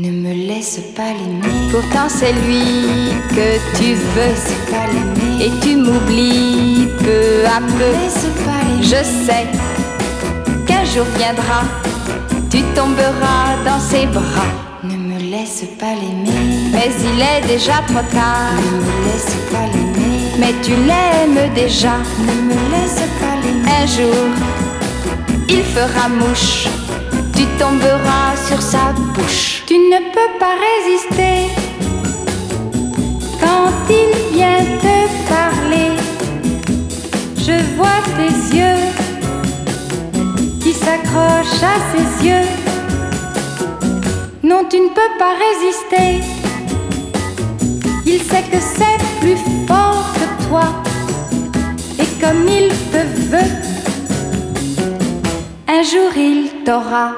Ne me laisse pas l'aimer. Pourtant c'est lui que tu veux. Laisse pas l'aimer. Et tu m'oublies peu à peu. Laisse pas l'aimer. Je sais qu'un jour viendra, tu tomberas dans ses bras. Ne me laisse pas l'aimer. Mais il est déjà trop tard. Ne me laisse pas l'aimer. Mais tu l'aimes déjà. Ne me laisse pas l'aimer. Un jour, il fera mouche. Tu tomberas sur sa bouche. Tu ne peux pas résister quand il vient te parler. Je vois tes yeux qui s'accrochent à ses yeux. Non, tu ne peux pas résister. Il sait que c'est plus fort que toi. Et comme il te veut, un jour il t'aura.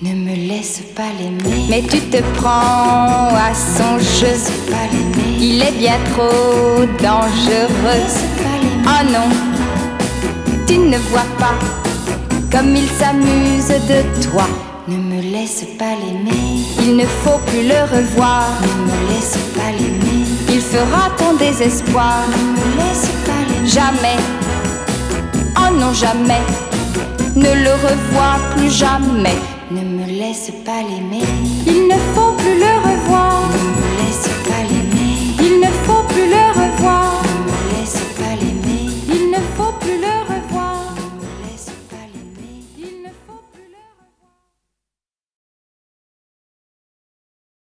Ne me laisse pas l'aimer. Mais tu te prends à son jeu. Pas l'aimer. Il est bien trop dangereux. Pas l'aimer. Oh non, tu ne vois pas comme il s'amuse de toi. Ne me laisse pas l'aimer. Il ne faut plus le revoir. Ne me laisse pas l'aimer. Il fera ton désespoir. Ne me laisse pas l'aimer. Jamais, non jamais, ne le revois plus jamais. Ne me laisse pas l'aimer. Il ne faut plus le